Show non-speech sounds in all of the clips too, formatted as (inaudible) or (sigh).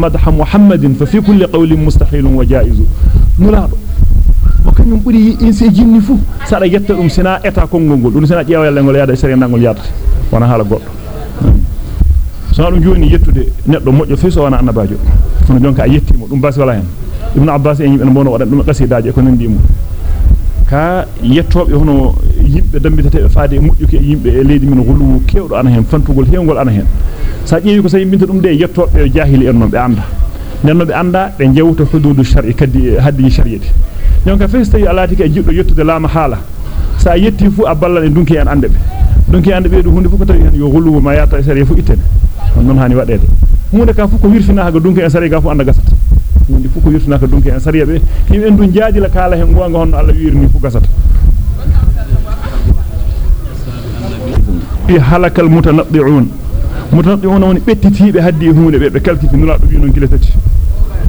madha muhammadin fa fi kulli qawlin mustahilun wa jaizu nulado o kanyum buri in se jinni fu sada yetta dum sina eta kongol ngol dum sina jeewa yalla ngol yaada sere nangol yaata wana hala goddo so dum joni yettude neddo mojjo fi so wana annabajo fono jonka a yettimo dum basi wala hen ibnu abbas en yimbe bono wadan dum qasidaaje ko nandi mum ka yettobe hono yimbe dambitete faade mujjuki e yimbe e leydi min gulu kewdo ana hen fantugol hewgol ana hen sa jeewi ko sa yimbinta dum de yettobe jahili en non be anda nenno be anda be jewta hududu shar'i kaddi haddi shari'ati jonka festa yi alati ke jiddo yettude lama hala sa yetti fu a ballan e dunki en ande be dunki ande be do hunde fu ko tawi hen yo gulu ma yata shari'a fu itene non hani wadede hunde ka fu ko wirfina ga dunki en shari'a fu anda gasata hunde fu ko wirfina ka dunki en shari'a be him en dun jaadi la kala hen gonga hono Allah wirni fu gasata bi halakal mutanaddi'un mutanaddi'un woni bettitibe haddi hunde be be kalkiti nula do wi non gile tati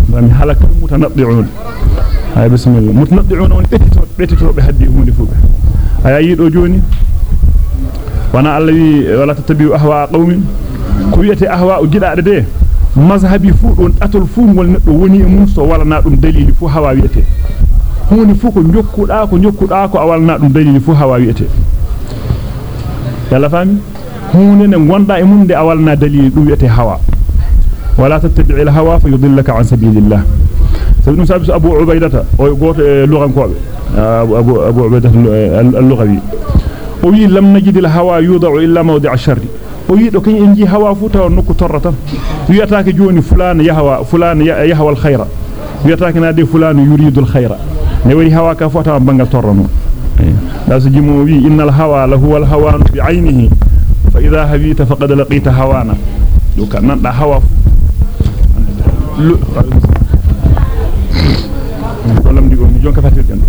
ngam halakal mutanaddi'un ay bismillah mutanaddi'un woni bettito bettito be haddi hunde fu be ay yido joni wana Allah wi wala tatabi'u ahwa qaumin ko wi'ete ahwa gidaade de mazhabi fu don atol fu ngol neddo woni e mum so wala na dum dalili fu hawa wi'ete hunde fu ko jokkuda ko jokkuda ko awalna dum dalili fu hawa wi'ete yalla fami hunde ne gonda e mum de awalna dalili dum wi'ete hawa wala tattabi'il hawa fayudillaka an sabilillah sabinu sabisu abu ubaidata o goto e lugankobe abu abu abu ubaidata al-lughawi o wi lam najidil hawa yudau illa mawdi'a sharri o wi do kany en ji hawa fu taw nokku torrata wiyataake joni fulana yahwa fulana yahwa al-khayra wiyataake na de fulana yuridul khayra ne wari hawa ka fota bangal torrano aynihi fa idha habita faqad laqita hawana do kan nan da hawa ولم يقول جون كفاتير جن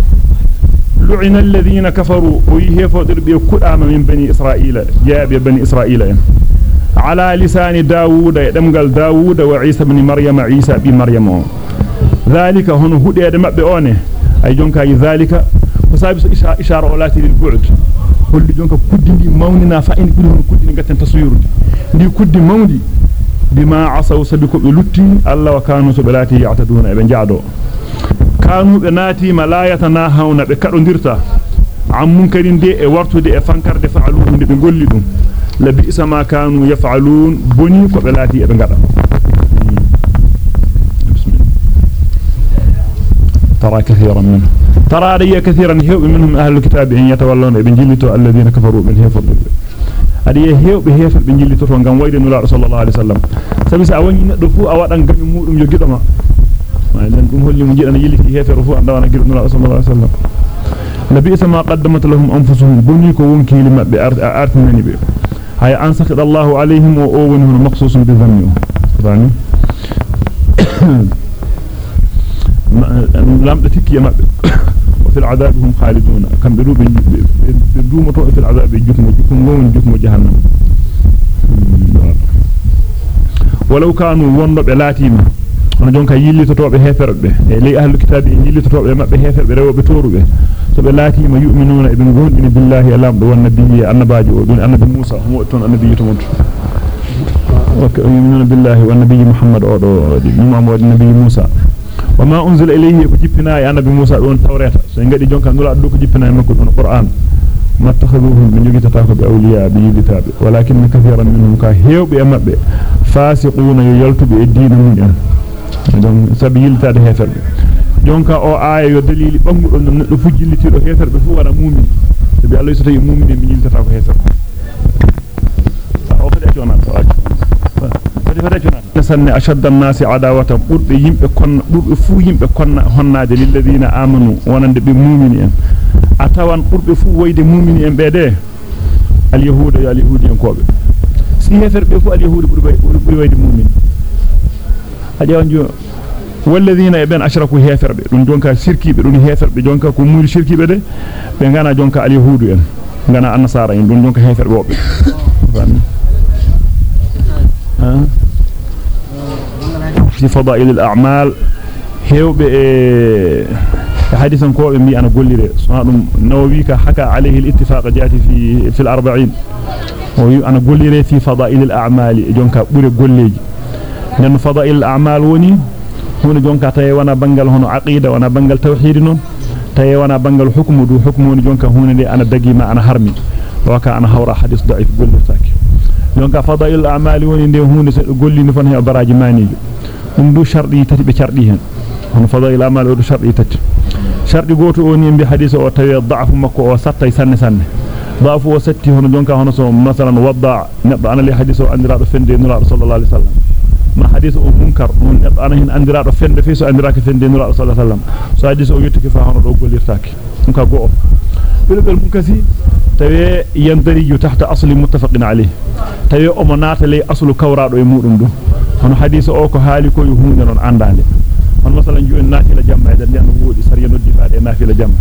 لعن الذين كفروا ويهفوا دربي كدام من بني إسرائيل. جاب بني إسرائيل. على لسان داوود دمغال داوود وعيسى بن مريم عيسى بن مريم. ذلك هن هديد مبه اوني ay jonka yi zalika ko sabi so ishara o lati lil bu'd holli jonka kuddindi mawnina fa en kudi hono kuddini gatten taswirude ndi kuddi mawdi bima asaw sabi ko be lutti alla wa kanu so be lati ya'taduna e be jaado kanu be naati malayata na hawna be kadondirta am munkarin de e wartude e fankarde fa'aluhu de be golli dum labi sama kanu yaf'alun boni ko be lati e be ngada ترى كثيرا منهم ترى علي كثيرا هيوب منهم أهل الكتاب هن يتولون ابن جلتو الذين كفروا من هيفر علي هيوب هيفر بن جلتو فنقام ويد نولا رسول الله عليه وسلم. سبس أولي ندفو أولا قم يمور من يجد ما لن أمهل يمجد أن يلي في هيفر رفو أن دوانا قرد نولا رسول الله عليه وسلم. لبئس ما قدمت لهم أنفسهم. بنيك ونكي لما بأرث من يبئ هيا أنسخد الله عليهم وأوونهم مقصوص بذنيهم يعني wa fil adab hum khalidun kam be rube be dumoto fil adab jukmo jukmo gon jukmo jahannam walau kanu wondo be latima on jonka yillitotobe heferbe e ley ahlul kitabi yillitotobe mabbe heferbe rewbe torube so be latima yu'minuna ibn gondini billahi alamdo wan nabiyyi annabaji o dun annabi Musa mo ton annabi to mon ويؤمنون بالله والنبي محمد أو دو محمد النبي موسى وما أنزل إليه كجبنا يا نبي موسى دون توراة سنجد جون كان دولا دو كجبنا مكو دون القرآن. ما اتخذوهم من يجي تتاكو بأولياء بيجتاب ولكن كثيرا منهم كهيو بأمب فاسقون يلتو بإدين من دون سبيل تاد هفر jonka o aya yo dalili bangudo neddo fujjiliti do heferbe fu wara mu'min sabi Allah so tawi mu'min mi yiltata ko hefer o fada jona fada fada jona sanne ashadda an-nasi adawatan burbe yimbe kon burbe fu yimbe konna honnaade lil ladina amanu wonande be mu'mini en atawan burbe fu wayde mu'mini en be de al yahuda ya al yahudi en kobe si heferbe fu al yahudi burbe wayde mu'mini hadi wanjo والذين يبن اشركوا هيفربه دون جونكا شركيبه دون جونكا كو مول شركيبه de في فضائل الأعمال. هو إيه، حديثا كوب مي أنا قولي ذي صنادم نوويك حكى عليه الاتفاق جاءت في في الأربعين. وأنا قولي ذي في فضائل الأعمال. جونك بقول قولي لأن فضائل الأعمال وني هون جونك تي وأنا بنقل هون عقيدة وأنا بنقل توحيدنا تي وأنا بنقل حكم ودو حكم وني. جونك هون اللي أنا دقي ما أنا هرمي. وكا أنا هورا حديث ضعيف قولي ذاك جونك فضائل الأعمال وني اللي هون قولي نفهم هي براجماني. Dum du shardi tati be cardi hen hono fadail a'mal o du shardi tati shardi goto woni bi hadith o tawi da'fu makko o sattay sanne sanne ضعف وستي هنا جونكا هنا سو مثلا وضع نبدا أنا لي حديث اندرا فندي نور صلى الله عليه وسلم ما حديث منكر من نبدا أنا هنا اندرا فندي في سو اندرا فندي نور صلى الله عليه وسلم سو حديث أو يتكي فا هنا دو غوليرتاكي نكا غو بلبل منكسي tawi yandariju tahta asli muttafaqin alayh tawi o mo naata ley aslu kawraado e mudum do hono hadith o ko haali ko yo hunde non andande on masalan joni naafila jamma e den wodi sariya noddi faade naafila jamma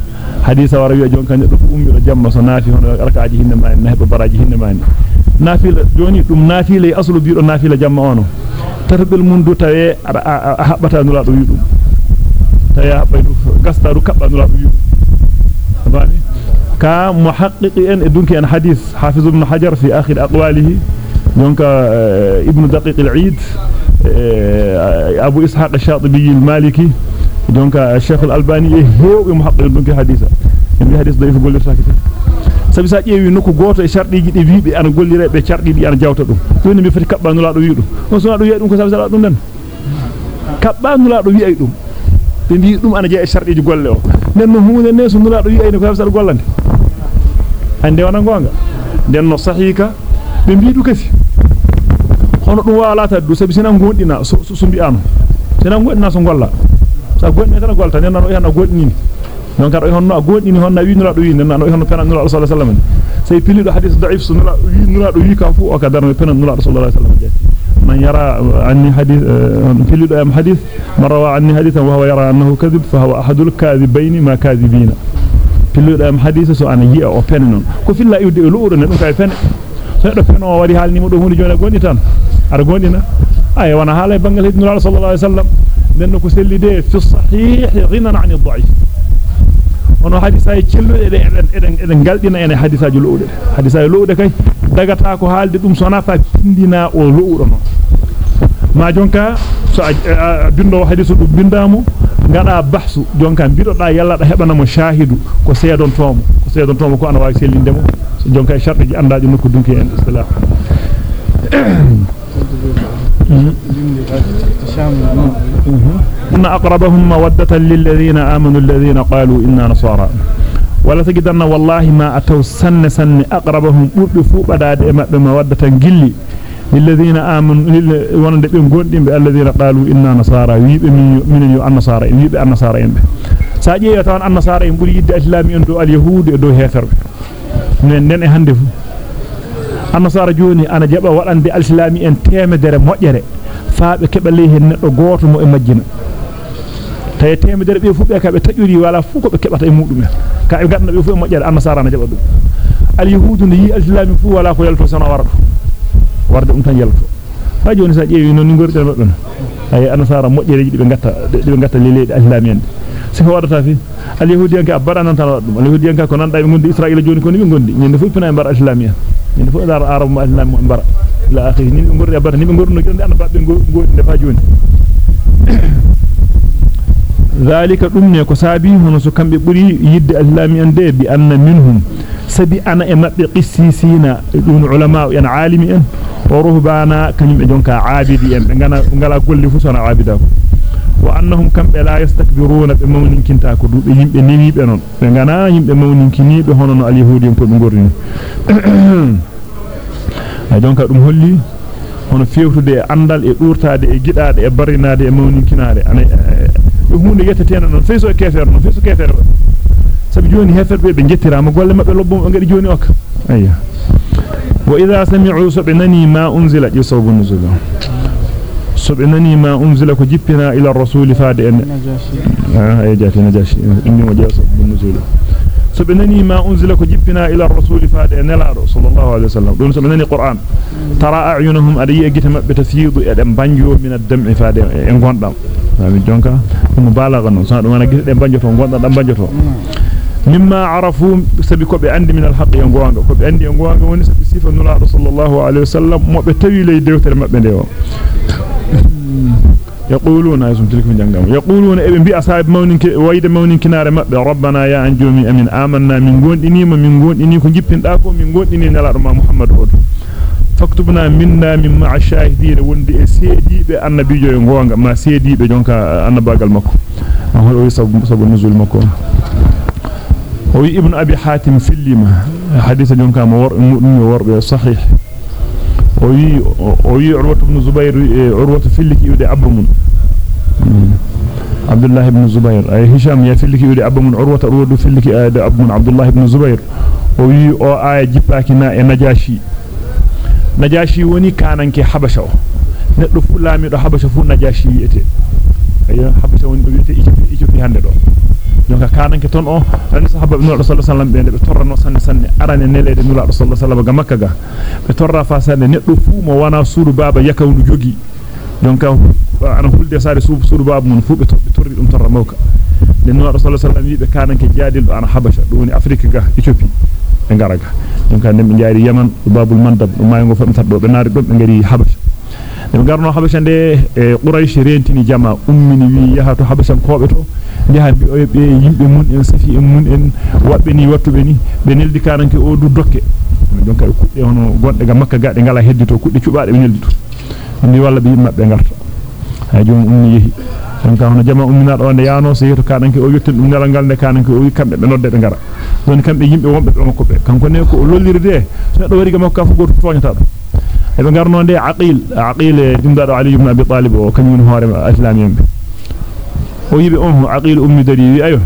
hadisa wara wi'a jon kan do ummi do jamma so naafi hono rakaaji hinne ma en hebe baraji hinne ma en naafila joni dum naafila e aslu biido naafila jamma ono tarbel mun do tawe a habbata nula do yidum tawi habba du gasta du kabba nula do bani ka muhaqqiqi en e dunki en hadith hafiz ibn hajar fi akhir aqwalihi daqiq al-eid abu ishaq ash-shatibi al-maliki donc Sheikh al-Albani e heewi muhaddid dum ke hadisa bi hadis dayf gollirtaake sabi sa ƴeewi nokku goto e sharɗiji ɗi wiiɓe ana gollire ɓe carɗi ɗi ana jawta ɗum joni mi fati kabbanula ɗo wi ɗum on sona ɗo wi'a ɗum ko sabi sala ɗum den kabbanula ɗo wi'ay ɗum ɓe mbi ɗum ana jeeya e sharɗiji golle o nden no hunde ne so nula ɗo wi'ayni ko sabi sala gollande ande wana gonga nden no sahika ɓe mbi ɗu kasi hono ɗum waalata du sabi sina gondina so so mbi'ano sina gondina so golla sa godni tan golta nen nano yana godni non honno godni honno wi nura do wi nen nano honno penan nura sallallahu alaihi wasallam sey pilido hadith da'if sunura wi nura do wi kan fu o ka darno penan nura sallallahu alaihi wasallam man yara anni hadith pilido am hadith marawa anni hadithan wa huwa yara annahu kadhib fa huwa ahadul kadhibaini ma kadhibina pilido am hadith so ana yi'a o pen non ko filla iwde e luudo ne dum kay pen so do pen o wari halni mo do hunde jona gondi tan ara gondina ay wana haala bangal hidnu sallallahu alaihi wasallam لأنه كسلده في الصحيح غنى عن الضعيف ono hadisa e cellude de eden eden eden galdina ene hadisaaji lo'ude hadisaaji lo'ude kay dagata ko haalde dum sona fa pindina o lo'udo non ma jonka so bindo hadisu dum bindamo ngada bahsu jonka bido da yalla da hebana mo shahidu ko seedon tomo ko seedon tomo ko ana wawi sellindemo jonka sharti ji andaaji nokku dunki en istilah إن أقربهم مودة للذين آمنوا الذين قالوا إنا نصارى. ولا تجدن والله ما أتوا سن سن أقربهم أرفوا بداد بمودة جلي. للذين آمنوا ونند بهم الذين قالوا إنا نصارى. ويب من يو النصارى ويب النصارى ساجي يتوان النصارى ينبري يد إسلامي دو اليهود دو هفر من نن هندف النصارى جوني أنا جبا وأن دي الإسلامي أن تيمدر مؤجره faabe kebale hen neddo goto mo e majjina tay temedere be fu be ka be tajuri wala fu ko be kebata e mudum ka e gadna be fu e mojjere annasara na jaba dum al yahudu ni al islam fu wala ko yalto sana wardo warde um tan yalto ha joni sa jeewi non ni ngordel mabbe ay annasara mojjere be gatta be gatta leleede al islam ko wadata fi al yahudi yanka abara nan tan wadum al yahudi yanka ko nanda be gondi israila joni ko ni gondi nyende fu pina bar islamia nyende fu dar arab mu islam mu bara ila akhiri ni be gordi abara ni be gordo jonde anda babbe ngodi defa joni ذلك دمني ko sabi hono so kambe buri yidde islami ande bi anna minhum sabi ana e mabbe qissisina dun ulama en alimi en o ruhbana kanyum be jonka abidi en be ngana ngala golli fu sona abida ko وأنهم كم لا يستكبرون بمون كنتا كدوب يمب نيمي بنون. فنغانا يمب مون كني بهونن اليهود يمب نغورن (coughs) اي دونك دوم هولي. في فيوتو دي أندال إي دورتاد إي جيداد إي بريناد إي مون كنار إي هون دي يتتين نون فيسو كيفر نون فيسو كيفر. سب جوني هفر بي بي جيتيرا ما غول مابي لوبو غادي جوني أوك. ايوا وإذا سمعوا سبنني ما أنزلت يسوب نزلهم sabnani ma unzila ko jippina ila rasul faade en ah ay jati najashi inni wa jasabun nuzula sabnani ma unzila ko jippina ila rasul faade en nelaado sallallahu alaihi wasallam don sabnani qur'an tara a'yunuhum adiya gita mabbe tafiidu eden banjo min ad-dam'i faade en gondam sami jonka dum balagha non sa dum wana gite banjoto gonda dam banjoto mimma arafu sabi ko be andi min al-haqq ya gonga ko be andi gonga woni sabi sifa nula يقولون ايسم تلك من جنگام يقولون ابن بي اصحاب مونك ويد مونك نار مبbe ربنا يا انجومي امين آمنا من غونديني ما من غونديني ko jippinda ko min غونديني nelaado ma muhammad o faktubna minna min ma'a shahidin wondi e seedibe annabijo e gonga ma seedibe jonka annabagal makko hol o sabu sabu nuzul makko o ibn abi hatim fillima hadith jonka mo wor mudum worbe sahih o wi o wi urwatu ibn zubair urwatu filliki yude abrumun abdullah ibn zubair ay hisham ya filliki yude abrumun urwatu urwatu filliki ada abrumun abdullah ibn zubair o wi o aya jippaki na e najashi najashi woni kananke habasha o neddo fu laamido habasha fu najashi wi'ete ayo habasha woni do wi'ete Ethiopia Ethiopia hande do donc kananke ton o ran sahaba ibn rasul sallallahu alaihi wasallam be torrano sanne sanne arane nelede nula rasul sallallahu alaihi wasallam ga be torra fa sanne neddo fu mo wana suudu baba yakawnu jogi donc ana hulde saare suudu suudu baba mun fu be torri dum torra mawka den nula rasul sallallahu alaihi wasallam wi'be kananke jadil do ana habasha do woni afrique ga Ethiopia be garaga donc ande be jaari yaman babul mandab do mayngo famtar do be naari do be ngari habasha be garno habasha de e quraish rentini jama ummini wi yahato habashan kobe to jaha be be yimbe mun en safi en mun en wabbe ni wattube ni be neldi kananke o du dokke donc be kudde hono gonde ga makka gaade ngala heddito kudde cubaade be neldi to ni walla be yimbe garte hay jom ummi yehi donc hono jama ummina do de yaano so yeto kananke o yettin dum ngal ngal de kananke o wi kambe be nodde be ngara don kambe yimbe wombe be makko be kanko ne ko o lollirde so do wari ga makko fu goto toñata do e be garno de aqil aqil dimdado ali ibn abi talib o kanyum hoore islamiyem be yibe on aqil ummi dari wi ayo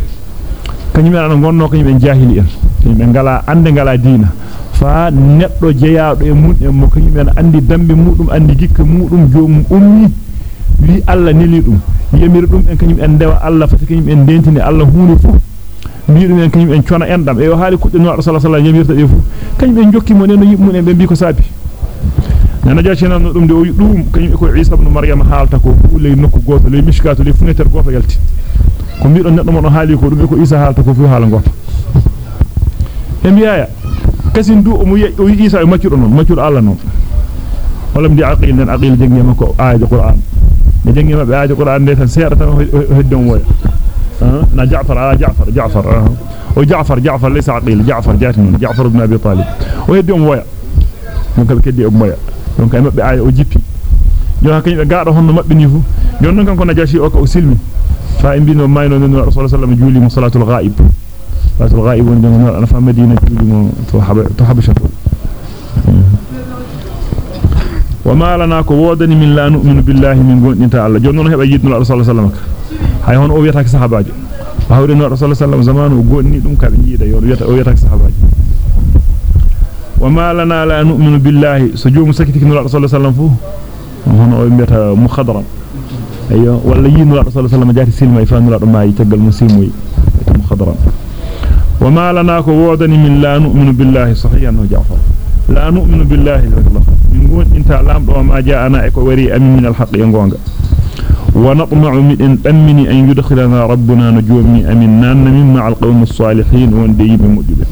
kanyum an gonno kanyum en jahili en kanyum en ngala ande ngala diina fa neddo jeyaado e mun en mo kanyum en andi dambe mudum andi gikka mudum joomum ummi wi alla neli dum yemir dum en kanyum en kanyum en cona endam e o haali kudde no rasul sallallahu alaihi wasallam yemirta de fu kanyum en jokki mo neno yimmun en be bi ko sabi nana jaacina no dum de o dum kanyum ko isa ibn maryam haalta ko ley nokku goto ley mishkatu ley fenêtre goto yalti ko mbi don neddo mo no haali ko dum ko isa haalta ko fu haala goto em yaaya kasin du o mo o isa e maccudo non maccudo alla non wala mbi aqil nen aqil jengi mako aaje qur'an ne jengi mabbe aaje qur'an de tan seeda tan heddon woya na Ja'far ala Ja'far Ja'far o Ja'far Ja'far laysa aqil Ja'far jatin Ja'far ibn Abi Talib o heddi on woya donc be keddi o moya donc ay mabbe ay o jippi jona kany be gaado honno mabbe ni fu jon non kanko najashi o ko silmi fa en bino mayno non rasul sallallahu alaihi wasallam salatul ghaib salatul ghaib won jon ana fa madina juli mo to haba to habasha وما لنا كو ودني من لا نؤمن بالله من غندتا الله jon non heba yidno rasul sallallahu alaihi wasallam hay hon o wiyata ki sahabaaji hawri no rasul sallallahu alaihi wasallam zamanu gonni dum kabe jiida yo wiyata o wiyata وما لنا لا نؤمن بالله. سجوم سكتك نور الرسول صلى الله عليه وسلم فو هنا ويمتا مخضرا. أيوه. ولا يي الرسول صلى الله عليه وسلم جاتي سلمى فان نور ما يتقل مسلموي مخضرا. وما لنا كوودن من لا نؤمن بالله. صحيح أنه جعفر. لا نؤمن بالله. الله من قول إنت لام دو ما جاءنا إكو وري امين من الحق يغونغا ونطمع من امن أن يدخلنا ربنا نجومي امين نان من مع القوم الصالحين وندي بمجبه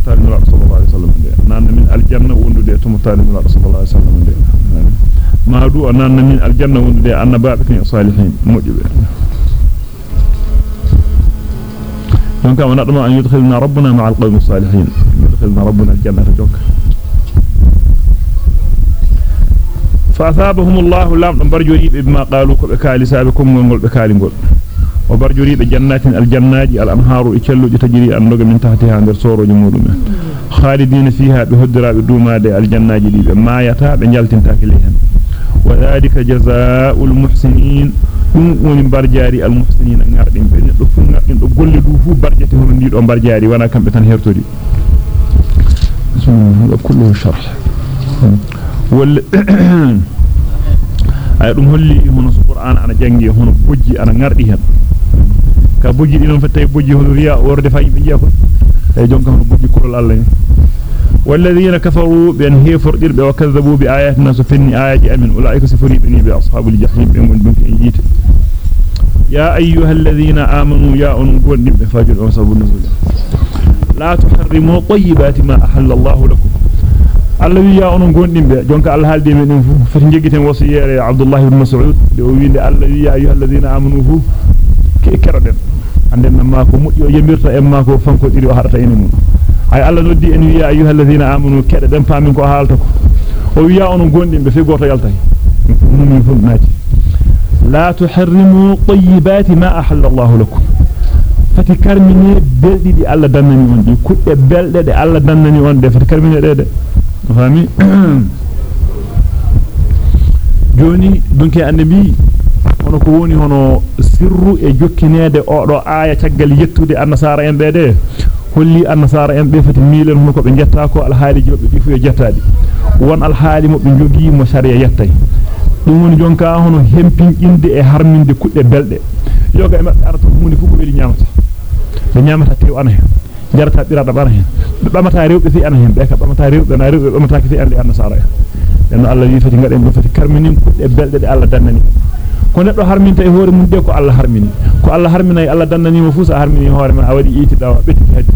تمتال من صلى الله عليه وسلم نان من الجنة وندي تمتال من صلى الله عليه وسلم ما دو نان من الجنة وندي أن بابك الصالحين. مجبه دونك ونطمع أن يدخلنا ربنا مع القوم الصالحين. يدخلنا ربنا الجنة جوك. فأثابهم الله لام برجوري بما قالوا كالي سابكم ngol be kali ikelluji tajri andoga min tahtiha der soroji mudum khalidina fiha bi hudrabe dumade aljannaji di be mayata be jaltinta kele hen wa dhalika jazaa'ul muhsinin dum woni barjaari al muhsinin ngardin be neddo fu ngardin do golle du fu barjati hono ndi do barjaari wana kambe tan hertori kullu sharh wal ay dum holli hono qur'an ana jangi hono bojji ana ngardi hen ka bojji di non fattay bojji hono riya worde fa yimbe jeefa ay jonka hono bojji kurol Allah ni والذين كفروا بأن هي فرد وكذبوا بآياتنا سفني آيات أمن أولئك سفري بني بأصحاب الجحيم بمن بنك إنجيت يا أيها الذين آمنوا يا أنقل نبه فاجر أصحاب النزول لا تحرموا طيبات ما أحل الله لكم gondimbe jonka Allah haldi men dum fu fati jegiten wasiyere Abdullah ibn Mas'ud de o wiinde Allah wiya ayyuhalladhina amanu fu ke keroden anden ma ko muddi o yemirta en ma ko fanko diri o harata enen mun ay Allah noddi en wiya ayyuhalladhina amanu kede den paamin ko haalta ko o wiya onon gondimbe fi goto yaltay mumi fu naati la tuharrimu tayyibati ma ahalla Allah lakum fati karmini beldi di Allah dannani on di kudde belde de Allah dannani on de fati karmini de de fami joni dunke annabi hono ko woni hono sirru e jokkinede o do aya taggal yettude annasara en bede holli annasara en be fati milen hono ko be jetta ko alhaaliji mabbe di fu e jettaadi won alhaali mo be jogi mo sharia yettay dum woni jonka hono hempininde e harminde kudde belde yoga e mabbe arata hunde fu ko weli nyamata be nyamata tew ana hen jarata birada bana hen be bamata rewbe fi ana hen be ka bamata rewbe na rewbe bamata fi ande annasara en Allah wi fati ngaden be fati karminin kudde belde de Allah dannani ko neddo harminta e hoore mun de ko Allah harmini ko Allah harminay Allah dannani mo fusa harmini hoore ma awadi iti dawa betti hadi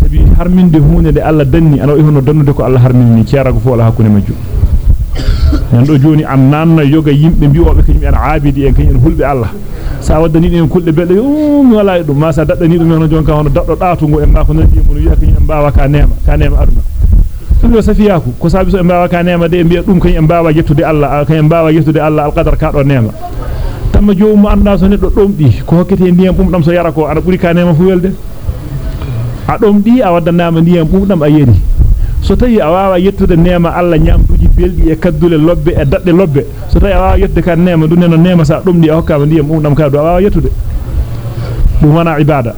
sabi harminde hunde de Allah danni ana hono dannude ko Allah harmini ciarago fu wala hakune majju en do joni am nanna yoga yimbe bi'obe kanyum en aabidi en kanyum hulbe Allah sa waddani en kulde belde um wala dum ma sa daddani dum hono jonka hono daddo daatungo en ma ko nandi mun wi'a kanyum en baawa ka neema ka neema aduna dum yo safiyaku ko sabi so en baawa ka neema de en bi'a dum kanyum en baawa yettude Allah kanyum en baawa yettude Allah alqadar ka do neema tamma joomu anda so neddo domdi ko hokkete ndiyam bumdam so yara ko ana buri ka neema fu welde a domdi a waddanama ndiyam bumdam a yeri so tawi a wawa yettude neema Allah nyamduji beldi e kaddule lobbe e dadde lobbe so tawi a wawa yettude kan neema dun no neema sa domdi a hokkama ndiyam bumdam ka do a wawa yettude dum wana ibada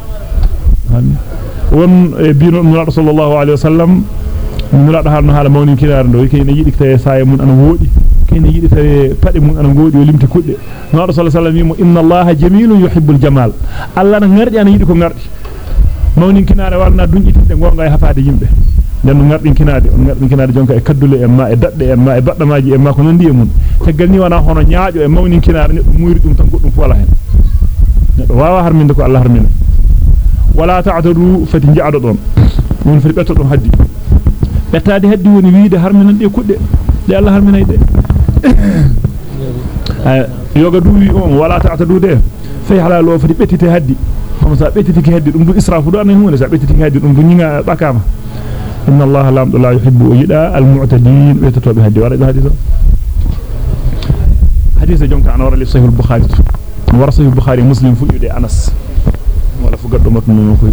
won e bino nulaado sallallahu alaihi wasallam nulaado harno hala mawni kirar do kene yidi tawe saaye mun ana wodi kene yidi tawe pade mun ana godi o limti kudde nulaado sallallahu alaihi wasallam inna allaha jamilun yuhibbul jamal allah na ngardi ana yidi ko ngardi mawni kinare warna dunjitinde gonga e hafaade yimbe den ngardin kinaade on ngardin kinaade jonka e kaddule e ma e dadde e ma e baddamaaji e ma ko nandi e mun tegal ni wana hono nyaajo e mawnin kinaare neddo muuri dum tan goddum fu wala hen neddo wawa harminde ko Allah harmina wala ta'tadu fati jaado don won fati betto dum haddi bettaade haddi woni wiide harminan de kudde de Allah harminay de yoga duwi on wala ta'tadu de fay halal o fati bettite haddi hono sa bettiti ki haddi dum du israfu do an hunde sa bettiti ki haddi dum du nyinga bakama إن الله لا لا يحب يدا المعتدين ويتتوب هدي ورد حديث حديث جونك أنا ورا صحيح البخاري ورا صحيح البخاري مسلم في يدي أنس ولا فقد متن نكو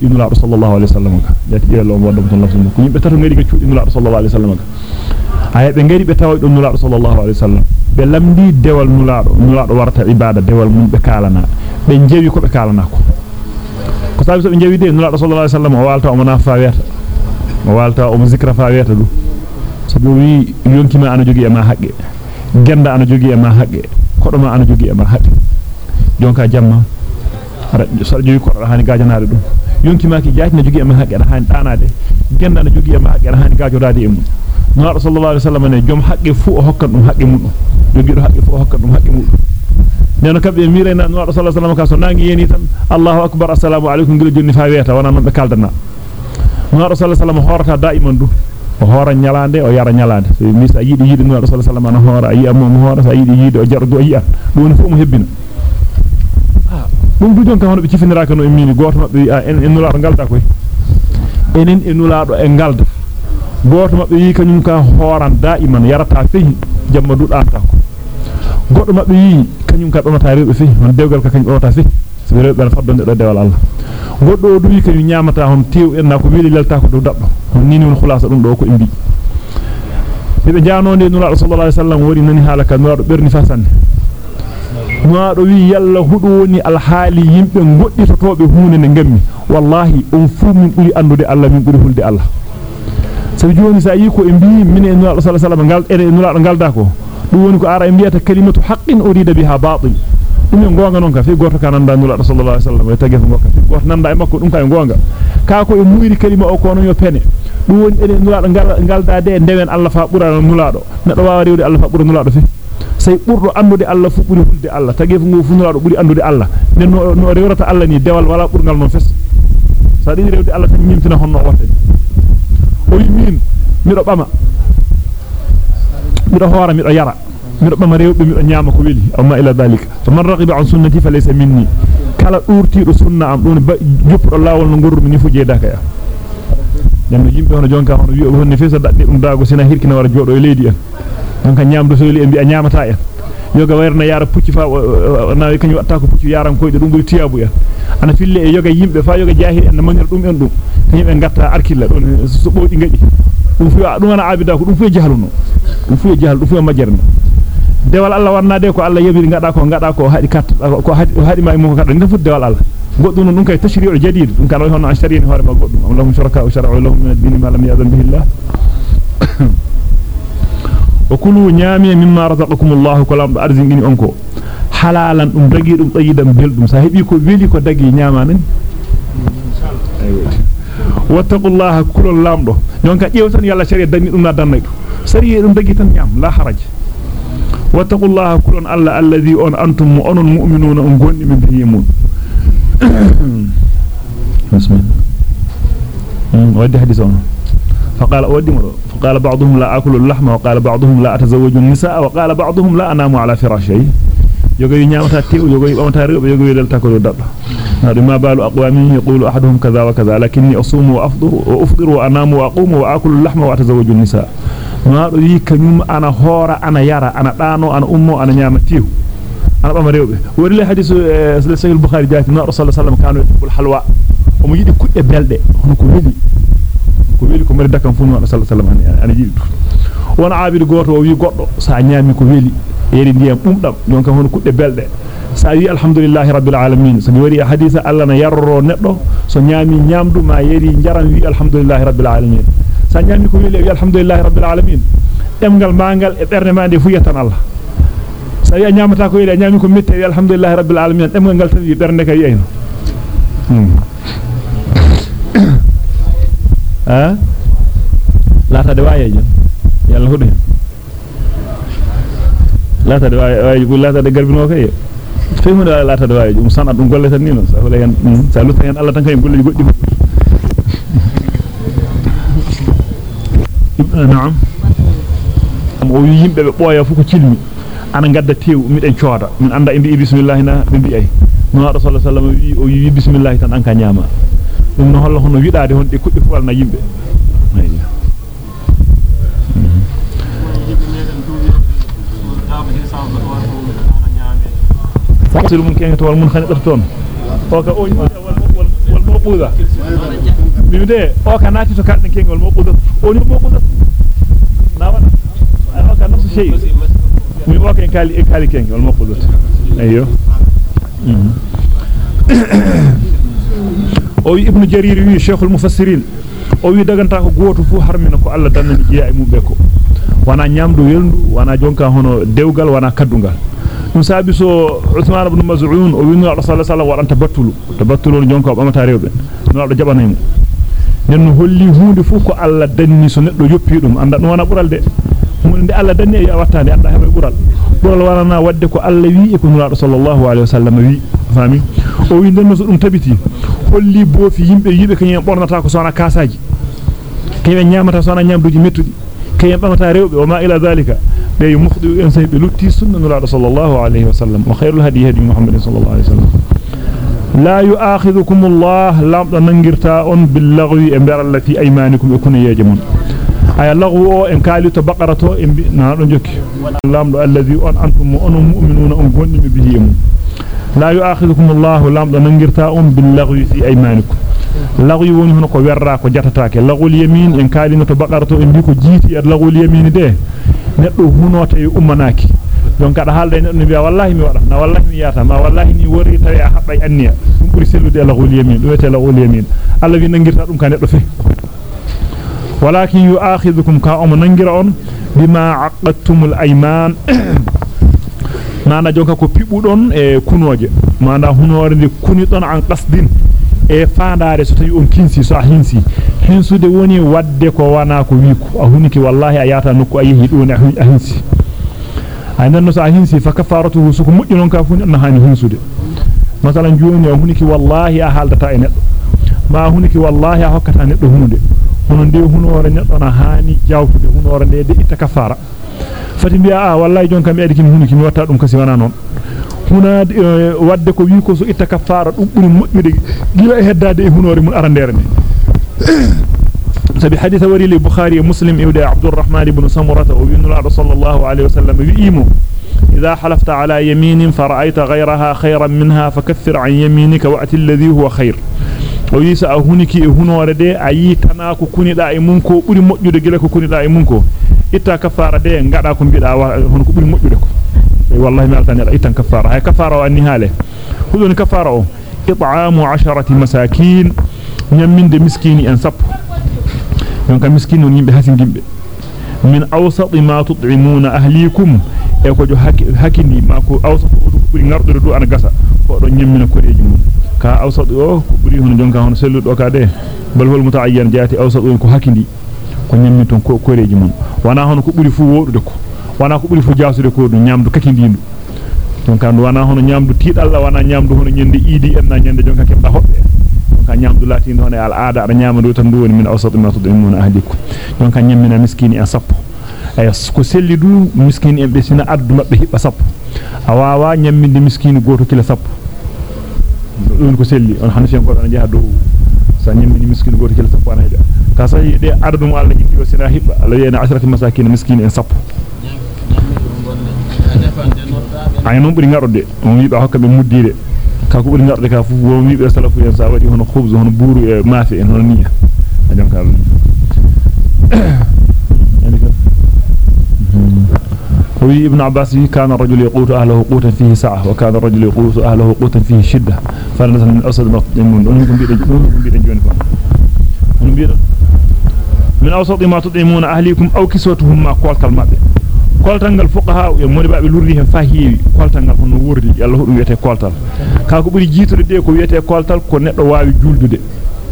cuudi nula sallallahu alaihi wasallam ka yati yelo wadum tan lafsu ko yimbe tato ngari ga cuudi nula sallallahu alaihi wasallam ka ay be ngari be tawa dum nula sallallahu alaihi wasallam be lamdi dewal nula nula warta ibada dewal mun be kalana be jeewi ko be kalana ko ko sabi so be jeewi de nula sallallahu alaihi wasallam o walta o mona faaweta o walta o mo zikra faaweta du sabi wi yonkima ana jogi e ma hagge genda ana jogi e ma hagge kodoma ana jogi e ma hagge jonka jamma so jogi ko hani gajanaade dum yonki maki jaati na jogi e ma hagge hani daanaade genda na jogi e ma hagge hani gajoraade e mun no sallallahu alaihi wasallam ne jom hagge fu o hokkan dum hagge mun jogi do hagge fu o hokkan dum hagge mun neno kabbe mirena no sallallahu alaihi wasallam ka so nangi yeni tan allahu akbar assalamu alaikum gila jonni fa weta wana non be kaldana no sallallahu alaihi wasallam horata daiman du o hora nyalande o yara nyalande so mi sa yidi yidi no sallallahu alaihi wasallam ana hora yi amma mo hora sa yidi yidi o jardu o yi'a dum fu mo hebbina dum du jonka hono be cifiniraaka no emini goto mabbe en en nulaado galda koy enen en nulaado e galda goto mabbe yi kanyum ka horan daiman yarata fehi jamma dudanta ko goddo mabbe yi kanyum ka domata rewbe fehi on dewgal ka kanyum domata fehi so rewbe faddonde do dewal Allah goddo du yi kanyum nyamata hon tew en na ko weli lelta ko do dabdo on nini won khulasa dum do ko imbi be jaanonde nulaado sallallahu alaihi wasallam wori nani halaka nulaado berni fasande maado wi yalla hudu woni alhaali yimbe godditotobe huune ne ngammi wallahi on fu min buri andude Allah min buri hulde Allah sabi joni sa yi ko e mbi min e nulaado sallallahu alaihi wasallam ngal ene nulaado ngalda ko dum woni ko ara e mbiyata kalimatu haqqin urida biha batil dum en gonga non ka fi goto kananda nulaado sallallahu alaihi wasallam e tagef ngokka goto nanda e makko dum ka e gonga ka ko e muiri kalima o ko non yo pene dum woni ene nulaado ngalda de ndewen Allah fa burana nulaado neddo wawa rewde Allah fa burana nulaado fi sey burdo andude Allah fu buri hulde Allah. Ngo fu nulaado buri andude Allah. Nen no rewrata Allah ni dewal wala burgal non fes. Sa di rewde Allah tan nyimtina honno watta o wi min mido bama mido hoora mido yara. Mido bama rewbe mido nyaama ko weli. Amma ila dalika faman raghiba an sunnati falaysa minni. Kala urtido sunna am don joppudo lawol no gorrumi ni fu jeedaka ya. Nyamdo yimbe hono jonka hono wi wonni fesa dadde dum daago sina hirkina wara jodo e leydi en donc nyaamdo so weli en bi a nyaamata en yoga warna yara pucci fa na kany watta ko pucci yaram koyde dum buri tiyabu en ana fille e yoga yimbe fa yoga jahil en manir dum en dum kany be gatta arkilla don so boodi ngadi dum fu dum wana abida ko dum fu jahaluno dum fu jahal dum fu majjarna dewal Allah warnade ko Allah yabiri ngada ko ngada ko hadi kat ko hadi hadi ma mo kadda ndefu dewal Allah goddum dum kay tashri'u jadid dum kan hono an shari'in hore ma goddum am lahum shuraka wa shar'u lahum min ad-din ma lam ya'zan bihi Allah mimma razaqakum Allah ko lam arzingini onko halalan dum dagi dum tayidan beldum sa hebi ko weli ko dagi nyama men wattaqullaha kulul lamdo jonka ƴewtan yalla shari'a danni dum na dannay sariye dum dagi tan nyam la haraj wattaqullaha kulun alla alladhi on antum onon mu'minuna on gondi min bihi mun bismillah ودي حديث فقال ودي مرو فقال بعضهم لا اكل اللحم وقال بعضهم لا اتزوج النساء وقال بعضهم لا انام على فراشي nyaamata teew yogoy bamata rewbe yogoy dal takoro dabba hadu ma balu aqwami yaqulu ahaduhum kaza wa kaza lakinni asumu wa afduru wa ufdiru wa anamu wa aqumu wa akulu al-lahma wa atazawwaju an-nisa ma do yi kanyum ana hora ana yara ana dano ana ummo ana nyaama teew ana bama rewbe wori le hadisu sahih al-bukhari jaati na rasul sallallahu alaihi wasallam kanu ko weli ko mari dakam fu no sallallahu alaihi wasallam ana yidi wona aabido goto wi goddo sa nyaami ko weli yeri ndiyam bumdam donc hono kudde belde sa wi alhamdulillahi rabbil alamin so mi wari hadisa alla na yarro neddo so nyaami nyaamdu ma yeri jaram wi alhamdulillahi rabbil alamin sa nyaami ko weli wi alhamdulillahi rabbil alamin demgal mangal e berne mande fu yetan alla sa wi nyaamata ko weli nyaami ko mette wi alhamdulillahi rabbil alamin demgal tan wi berne kay yeyno garbino kay feymu de laata de waaye um sanad dum golle tan ni non sa wala hen sa lutta hen Allah tan kay golle goddi na'am o yimbe be boya fu ko cilmi ana gadda tew miden cooda min anda imbi bismillah na be bi ay no rasul sallallahu alaihi wasallam wi o yi bismillah tan an ka nyama dum no holla hono widade hon de kuddi fu walna yimbe فاصل ممكن يتوال من خاني درتون اوكا أو والموقوذة بيمدي اوكا ناتي تو كارتن كين والموقوذة أو ني موقوذة ناوانا اوكا نفس الشيء مي اوكا كالي كالي كين والموقوذة أيوه o wi ibnu jarir wi sheikhul mufassirin o wi daganta ko goto fu harmina ko alla dannani jiya e mumbe ko wana nyamdu welndu wana jonka hono dewgal wana kaddungal dum sabi so Uthman ibn Maz'un o winu Allah sallallahu alaihi wasallam wadanta battulu tabattulu jonka bamata rewbe no do jabanaymo nen holli hunde fu ko alla danni so neddo yoppi dum anda dum wana bural de hunde alla danni e wattande anda hebe bural bural wana wadde ko alla wi e ko nulaado sallallahu alaihi wasallam wi fami o wi den so dum tabiti holli bofi yimbe yibe kanyem bornata ko sona kasaji kaybe nyamata sona nyamduji mettudi kayem bamata rewbe o ma ila zalika be mukhdi en saybe lutti sunna nulaado sallallahu alaihi wasallam wa khairul hadi hadi muhammad sallallahu alaihi wasallam لا يؤاخذكم الله لام نغيرتا اون باللغو امبر في ايمانكم يكون يجمون ay lagu o en kalito baqarato en na do jokki lamdo alladhi on antum on mu'minuna on gondimi bihi لا يؤاخذكم الله لام دنغيرتا أم باللغو في أيمانكم. لغو وني هنا كو ويررا كو جاتاتاكي لغو اليمين إن كالينو تو بقرتو إن ديكو جيتي أد لغو اليمين دي. ندو هونوتاي اومناكي دونك ادا حال دي نبي والله مي ودا نا والله مي ياتا ما والله ني وري تاي حباي أنيا. دون بري سيلو دي لغو اليمين دوتي لغو اليمين. الله نغيرتا دوم كان ندو في ولكن يؤاخذكم كا أم نغيرا بما عقدتم الأيمان. (coughs) نانا جونكا كو بيبودون e kunoje manda hunore de kunidon an qasdin e faandare so tawi on kinsi so a hinsi hinsude woni wadde ko wana ko wiiko a huniki wallahi a yata nokku a yehi doni a hinsi ay nanno so a hinsi fa kafaratuhu suko mujji non ka fu na hani hinsude masalan joni a huniki wallahi a haldata e neddo ma huniki wallahi hokkata neddo hunde hono de hunore neddo na hani jawtude hunore de de itta kafara fati a wallahi jonka mi ediki huniki mi watta dum kasi wana non huna wadde ko wi ko so itta kafara dum buri moddude gila e heddade e hunore mun arandere sabi hadith wari li bukhari muslim ibn abdurrahman ibn samurata wa ibn sallallahu alayhi wa sallam yi'imu إذا حلفت على يمين فرأيت غيرها خيرا منها فكثر عن يمينك وأتي الذي هو خير o wi sa huniki e hunore de ayi tana ko kunida e munko buri mojjude gele ko kunida e munko itta kafara de ngada ko bida hono ko buri mojjude ko wallahi mi altani da itan kafara hay kafara o anni hale hudoni kafara o it'amu 10 masakin nyamminde miskini en sappo donc miskini on yimbe hasingimbe min awsat ma tut'imuna ahlikum e ko jo hakini ma ko awsat ko buri ngardo do an gasa ko do nyammina koreji mum ka awsadu o ko buri hono jonka hono selludo ka de bal hol mutaayyan jaati awsadu ko hakindi ko nyammi ton ko koreji mon wana hono ko buri fu wodude ko wana ko buri fu jaasude ko dum nyamdu kakindindu jonka wana hono nyamdu tiidalla wana nyamdu hono nyende idi en na nyende jonka kebba hobbe jonka nyamdu lati non e al aada ada nyamdu tan du woni min awsadu ma tudimuna ahlikum jonka nyammina miskini a sappo ay ko selli du miskini en be sina addu mabbe hibba sappo a wawa nyamminde miskini goto kila sappo don ko selli on hanafiyan ko dana jaha do sa nyemmini miskin goto kala sappo ana heda ka sa de ardum Allah jindi o sina hibba Allah yana asrati masakin miskin en sappo ay non buri ngarode on wiiba hokka be muddire ka ko buri ngarde ka fu wo wiibe salafu en sa wadi hono khubz hono buru e maafi en hono niya adon ka وي ابن عباس كان الرجل يقوت أهله قوتا فيه سعة وكان الرجل يقوت أهله قوتا فيه شدة فلنسل من أسد من أوسط ما تطعمون أهليكم أو كسوتهم ما قولت الماء koltangal fuqaha e moni baabe lurri hen fa heewi koltangal hono wurdi yalla hudum wiete koltal ka ko buri jitude de ko wiete koltal ko neddo waawi juldude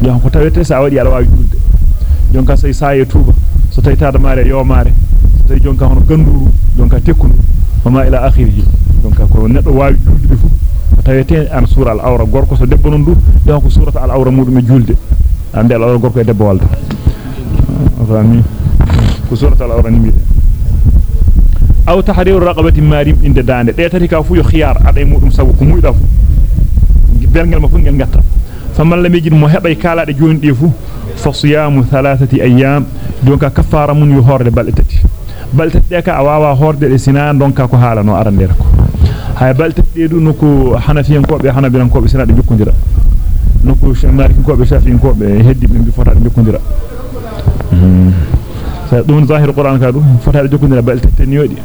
jon ko tawete sa wadi ala waawi julde jonka sey saaye tuba so taytaade mare yo mare tay jonka hono ganduru jonka tekkundu wama ila akhirih jonka ko neddo waawi julde fu tawete an sura al awra gorko so debbo non du donc surata al awra mudum e julde ande al awra gorko e debbo walda fami ko surata al awra nimbi aw tahriru raqabati marim inde dande de tati ka fu yo khiyar ade mudum sabu ko muyda fu belgel ma fu ngel gatta faman lam yajid mo hebay kalaade joni de fu fa siyamu thalathati ayyam donc kafara mun yo horde balde tati balde de ka awawa horde de sina donka ko hala no arandere ko hay balde de du noko hanafiyan ko be hanabiran ko be sina de jokkondira noko malikin ko be shafiin ko be heddi be fota de jokkondira sa dum zahir qur'an ka du fota de jokkondira balde tan yodi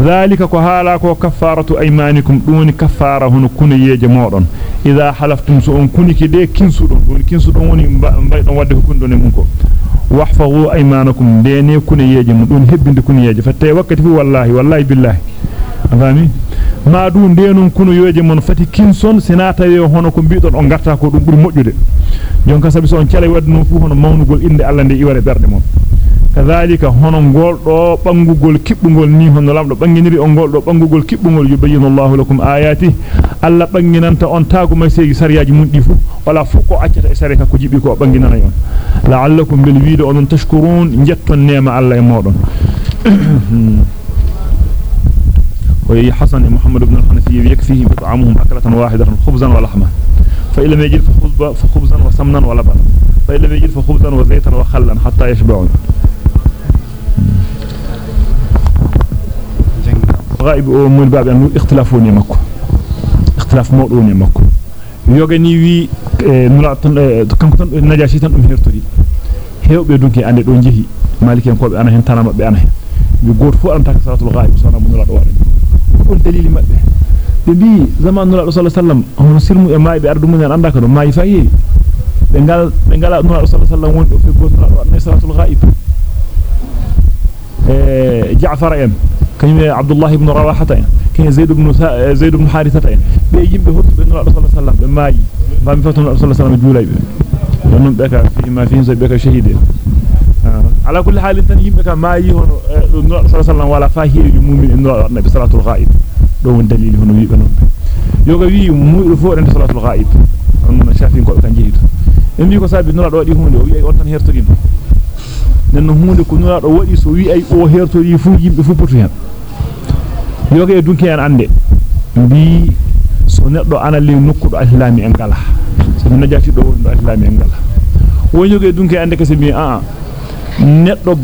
ذلك ko hala ko kaffaratu aymanikum duni kaffara hono kuna yeje modon idha halaftum so on kuniki de kinsudon doni kinsudon woni mbaydon wadde ko kundon e yeje mun don hebbinde kuna yeje fatte wakkati fi wallahi wallahi billahi afami ma du de non kuna yeje mon fati kinson sinata yo hono ko biidon on garta ko dum buri mojjude jonka sabi so on cele wadde non fu hono mawnugol inde Allah de iware berde كذلك هن نقول بانغول كيبغول ني هن لامدو بانغينيري أو نقول بانغول كيبغول يبين الله لكم اياتي الله بانغينانتا اون تاغو ما سيغي سارياجي مونديف ولا فوكو اتشتا اساريكا كو جيبي كو بانغينانا يون لعلكم بالويد اون تشكرون نجتون نيما الله مودون وي حسن محمد بن الخنسي يكفيه بطعامهم أكلة واحدة خبزا ولحما فإن لم يجد فخبزا وسمنا ولبنا فإن لم يجد فخبزا وزيتا وخلا حتى يشبعون غائب من الباب أنه يعني اختلافون نعم يمكو اختلاف موضون نعم يمكو يوغني وي آه، نلعطن آه، كم كتن نجاشي تن امهير تري هيو بيدونك أن يدون جهي. مالك ينقو بأنا هين تنام بأنا هين يقول فو أنتك صلاة الغائب صلاة من الله دواري. قل دليل ما بيه بيبي زمان نلعطن صلى الله عليه وسلم هون سلم يماء بأرض من ين عندك ما يفايه بنقال بنقال نلعطن صلى الله عليه وسلم ونقو في قوة نلعطن صلاة الغائب. E ja'far en كان عبد الله بن رواحة كان زيد بن زيد بن حارثة بيجيب به بن الله صلى الله عليه وسلم بماي فهم فتن الله صلى الله عليه وسلم جولاي ونم بك في ما فيه زي بك شهيد. على كل حال أنت يجيب بك ماي هون الله صلى الله عليه وسلم ولا فاهي المؤمن ان النبي صلاة الغائب. دون دليل هون وي بنون يوغا وي مو فو ان صلاة الغائب. ان شافين كو كان جيتو en wi ko sabi nula do wadi hunde o wi on tan hertori nenno hunde ko nula do wadi so wi ay o hertori fu yimbe fu potu hen yoga e dunki en ande bi so neddo ana le nokkudo islami en gala so najati do wondo islami en gala woni yoga e dunki ande kase mi a neddo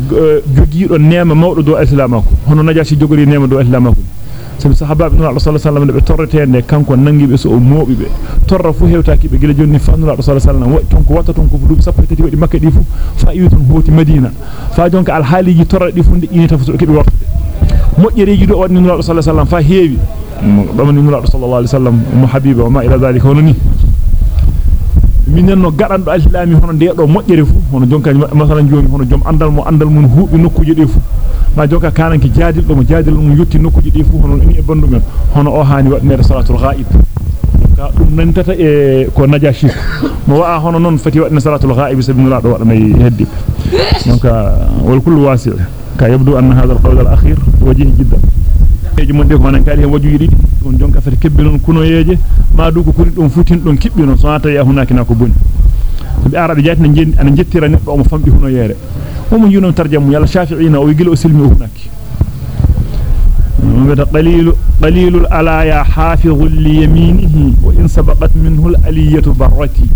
jogiido neema mawdo do islamako hono najati jogori neema do islamako sabi sahaba ibn Allah sallallahu alaihi wasallam be kanko nangibe so o mobibe torra fu hewtaaki be gila jonni fa Allah sallallahu alaihi wasallam wata ton ko fu sappo tati wadi makka di fu fa iwton hoti madina fa jonka al haliji torra di fu ndi inita fu so kebe wartude mojjereji do wadni Allah sallallahu alaihi wasallam fa heewi bamani Allah sallallahu alaihi wasallam mo habiba wa ma ila zalika hono ni minen no gadando al-islami hono de do mojjere fu hono jonka masalan joni hono jom andal mo andal mun huubi nokkuje de fu ma jonka kananki jaadildo mo jaadildo mo yotti nokkuje de fu hono ni e bandu men hono o haani wadnere salatul ghaib ka dum nantata e ko najashi mo waa hono non fati wadne salatul ghaib sabinullah do wadna heddi donc wal kullu wasi' ka yabdu anna hadha al-qawl al-akhir wajih jiddan eji mon de ko manan kaali hen wajuji didi on jonka fati kebbi non kuno yeje ma du ko kuni don futin don kibbi non so ata ya hunaki na ko boni bi arabe jati na jendi ana jettira neddo o mo fambi huno yere o mo yuno tarjamu yalla shafi'ina o yigil o silmi o hunaki ومن قليل قليل الألايا حافظ ليمينه وإن سبقت منه الألية برتي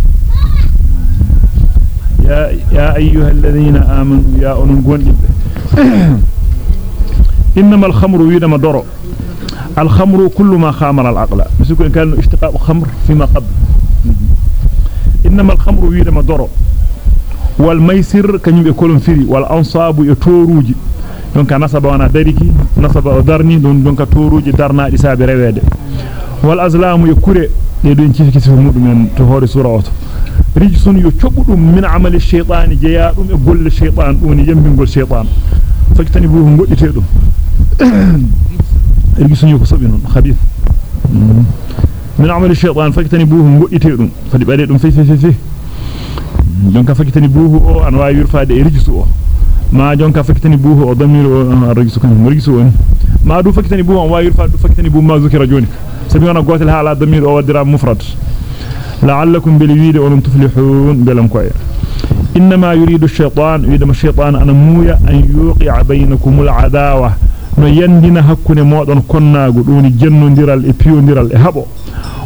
يا, يا أيها الذين آمنوا يا أنقون إنما الخمر وينما درو الخمر كل ما خامر العقل مسكون كان اشتقاق خمر فيما قبل إنما الخمر وينما درو والميسر كان يكون فري والأنصاب donc nasaba wana dariki nasaba o darni don donc toruji darnaadi saabe rewede wal azlamu yakure de don cifi kisi mudum en to hore sura oto rijsun yo cobudum min amali shaytan jeya dum e (coughs) يسني قصبين خبيث. من عمل الشيطان فكتني بوه مؤتيرون فدي بعدهم في في في في جونك فكتني بوه أو أنواع يرفاد إرجسوا ما جونك فكتني بوه أو دمير أو رجسوا مرجسوا ما دو فكتني بوه أنواع يرفاد فكتني بوه ما زوكي رجوني سبي أنا قوات الحالة دمير أو درام مفرد. لعلكم بالويد ولم تفلحون بلم كوي إنما يريد الشيطان يريد الشيطان أن مويا أن يوقع بينكم العداوة. No yandina hakkune modon konnaagu doni jennondiral e piyondiral e habo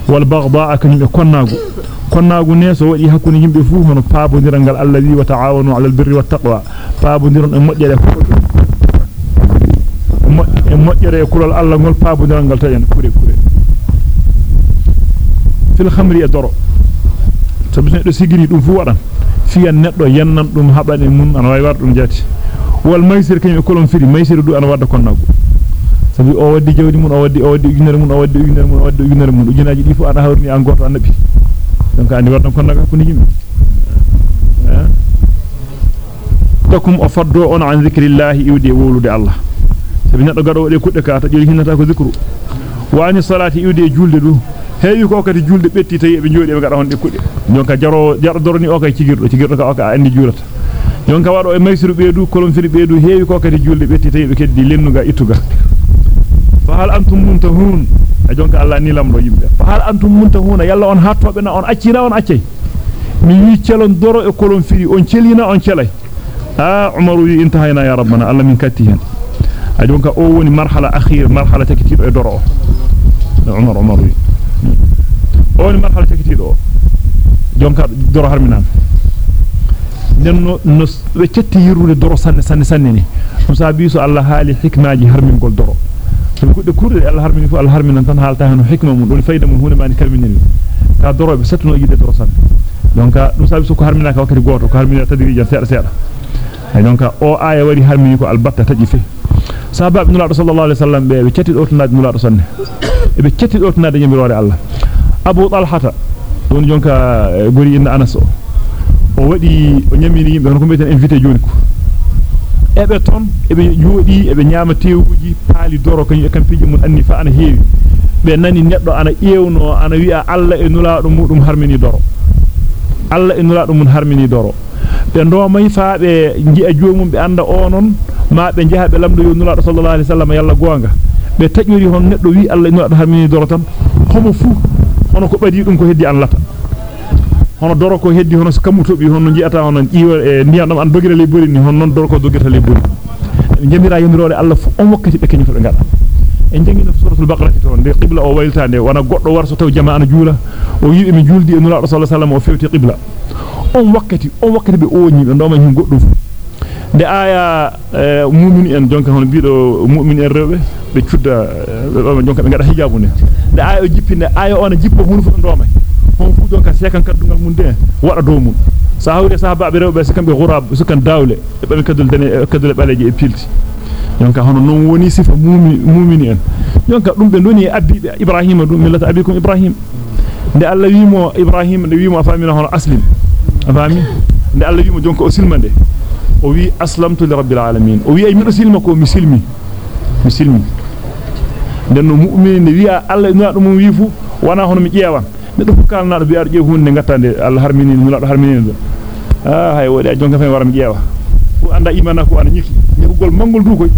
wal baghdha kan be konnaagu konnaagu ne so wadi hakkune yimbe fu hono paabondiral gal allazi wa ta'awanu 'alal birri wat taqwa paabondiron e mojjere e mojjere kulol Allah ngol paabondiral gal tayen kure kure fil khamri e doro sabi neddo sigiri dum fu wadan fiyan neddo yennan dum habane mun an way war dum jati wal maysir kany kolon firi maysir du an wadda konnaagu sabi o waddi jawdi mun o waddi o waddi ujunere mun o waddi ujunere mun o waddi ujunere mun ujunaji di fu ana hawrni an goto annabi donc andi wardan konnaagu ko ni yimbe takum o faddo on an zikrillahi iwde wolude Allah sabi neddo gado wade kudde ka ta jori hinata ko zikru wa ani salati iwde julde du heewi ko kadi julde betti tayi be jodi be gada honde kudde jonka jaro jaro dorni o kay cigirdo cigirdo ka o ka andi julata jonka wado e maysiru beedu kolon firi beedu heewi ko kadi julde betti tayi be keddi lennuga ittuga fa hal antum muntahun a jonka Allah ni lamdo yimbe fa hal antum muntahuna yalla on hattobe na on accina on accay mi wi celon doro e kolon firi on celina on celay ah umaru intahayna ya rabbana alla min katihen a jonka o woni marhala akhir marhala takitido e doro umar umaru o woni marhala takitido jonka doro harminan nenno no be cetti yirude doro sanne sanne sanne ni dum sabi so Allah haali hikmaaji harmingol doro so kudde kurde Allah harmini fu Allah harminan tan halta hano hikma mun don fayda mun hunde mani kalminen ka doro be settuno yide doro sanne donc dum sabi so ko harmina ka wakati goto ko harmina tadiri jan seeda seeda ay donc o aya wari harmini ko albatta taji fe sahaba ibn Allah sallallahu alaihi wasallam be be cetti do tunade ibn Allah sanne e be cetti do tunade jambirore Allah Abu Talhata don jonka gori inna Anas o wadi o nyamini yimbe hono ko mbeten invité joni ko ebe ton ebe joodi ebe nyaama tewuji paali doro kany kampiji mun anni fa ana heewi be nani neddo ana ewno ana wi'a Allah e nulaado mudum harmini doro Allah e nulaado mun harmini doro be ndo may fa be ji'a joomum be anda onon ma be jaha be lamdo yo nulaado sallallahu alaihi wasallam yalla gonga be tajuri hon neddo wi Allah e nulaado harmini doro tan homo fu hono ko badi dum ko heddi an lata hono doro ko heddi hono so kammu tobi hono jiata hono jiwa e ndiyam an dogira le bori ni hono non doro ko dogirta le bori jemira yamirode Allah fu on wakkati be kanyito be ngada en jangina suratul baqara to de qibla o wayltande wana goddo warso taw jama'a juula o yibe mi juldi e nula rasulullah sallallahu alaihi wasallam o fewti qibla on wakkati on wakkati be o nyi be ndoma hin goddum de aya mu'min en jonka hono biido mu'min en rewbe be cudda jonka be ngada hijabu ne de aya o jippinde aya ona jippo hunu fu ndoma hon fu jonka sekan kaddungal mun de wada do mun sa hawre sahaba be rewbe sekan be ghurab sukan dawle e be kadul dane kadul baleji e pilti jonka hono non woni sifa mu'min mu'mini en jonka dum be doni abbibe ibrahima dum millata abikum ibrahim nde alla wimo ibrahim nde wimo famina hono aslim afami nde alla wimo jonka o silmande o wi aslamtu li rabbil alamin o wi ay mido silma ko mi silmi mi silmi den no mu'mini ne wi'a alla ina dum wi fu wana hono mi ƴeewan neddo fu kalna do bi'ar ƴeew hunde ngattande alla harmini nula do harmini do ah hay wodi jonka fen wara mi ƴeewa fu anda imana ko ana nyiki nyugol mangol du koy